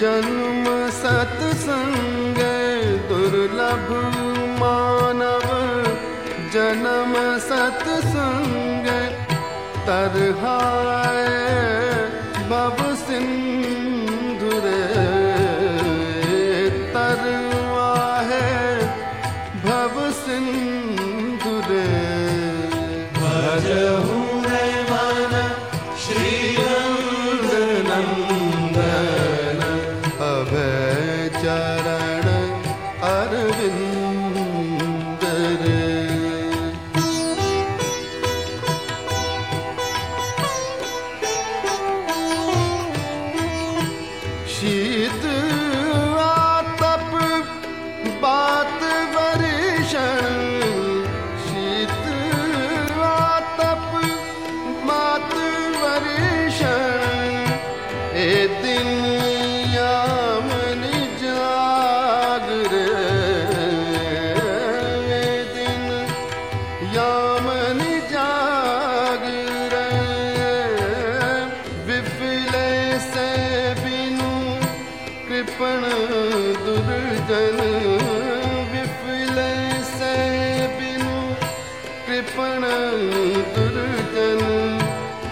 जन्म सत्संग दुर्लभ मानव जन्म सत्संग तरहाय बब सिंधुर तरवा है भव सिंधुर भजहू श्री da da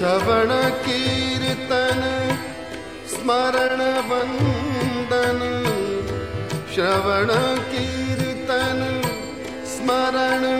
श्रवण कीर्तन वन्दन श्रवण कीर्तन स्मरण